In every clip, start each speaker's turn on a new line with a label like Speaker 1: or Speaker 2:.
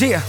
Speaker 1: Yeah.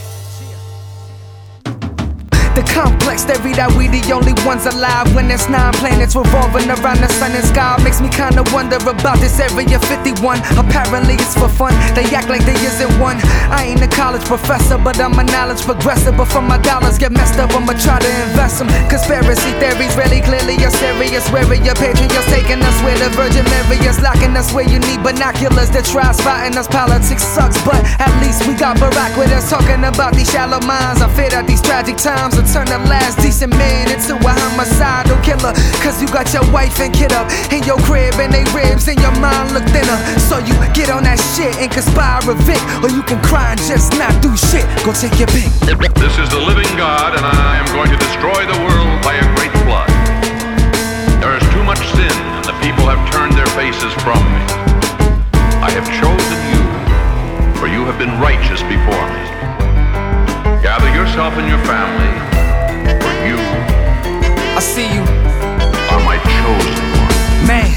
Speaker 1: The complex, they read that we the only ones alive When there's nine planets revolving around the sun and sky. Makes me kinda wonder about this area 51 Apparently it's for fun, they act like they isn't one. I ain't a college professor, but I'm a knowledge progressor. But from my dollars get messed up, I'ma try to invest them Conspiracy theories really clearly are serious. Where are your patriots taking us where the Virgin Mary is Locking us where you need binoculars That try spotting us, politics sucks But at least we got Barack with us Talking about these shallow minds I fear that these tragic times turn the last decent man into a homicidal killer. Cause you got your wife and kid up in your crib and they ribs and your mind look thinner. So you get on that shit and conspire a Vic, or you can cry and just not do shit. Go take your pick.
Speaker 2: This is the living God, and I am going to destroy the world by a been righteous before me. Gather yourself and your family
Speaker 1: I see you.
Speaker 2: Are my chosen one.
Speaker 1: Man,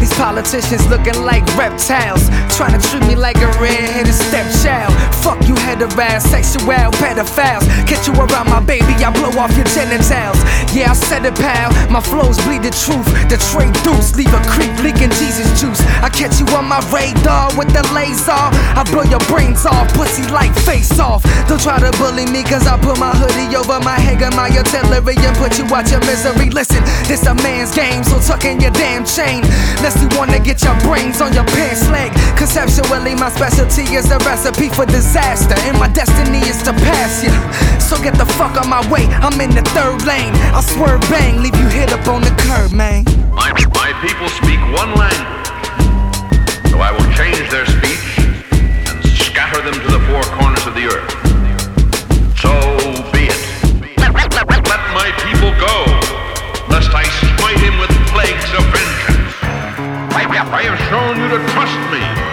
Speaker 1: these politicians looking like reptiles. Trying to treat me like a red-headed stepchild. Fuck you, heterosexual pedophiles. Catch you around my baby, I blow off your genitals. Yeah, I said it, pal. My flows bleed the truth. The trade deuce, leave a creep leaking Jesus juice. I catch you on my radar with the laser. I blow your brains off, pussy like face off. Don't try to bully me, cause I put my hoodie over my head, got my artillery, and put you out your misery. Listen, this a man's game, so tuck in your damn chain. Unless you wanna get your brains on your pants leg. Conceptually, my specialty is the recipe for disaster, and my destiny is to pass you. So get the fuck on my way, I'm in the third lane. I swerve bang, leave you hit up on the curb, man.
Speaker 2: My, my people speak one language, so I will change their speech and scatter them to the four corners of the earth. So be it. Let my people go, lest I smite him with plagues of vengeance. I have shown you to trust me.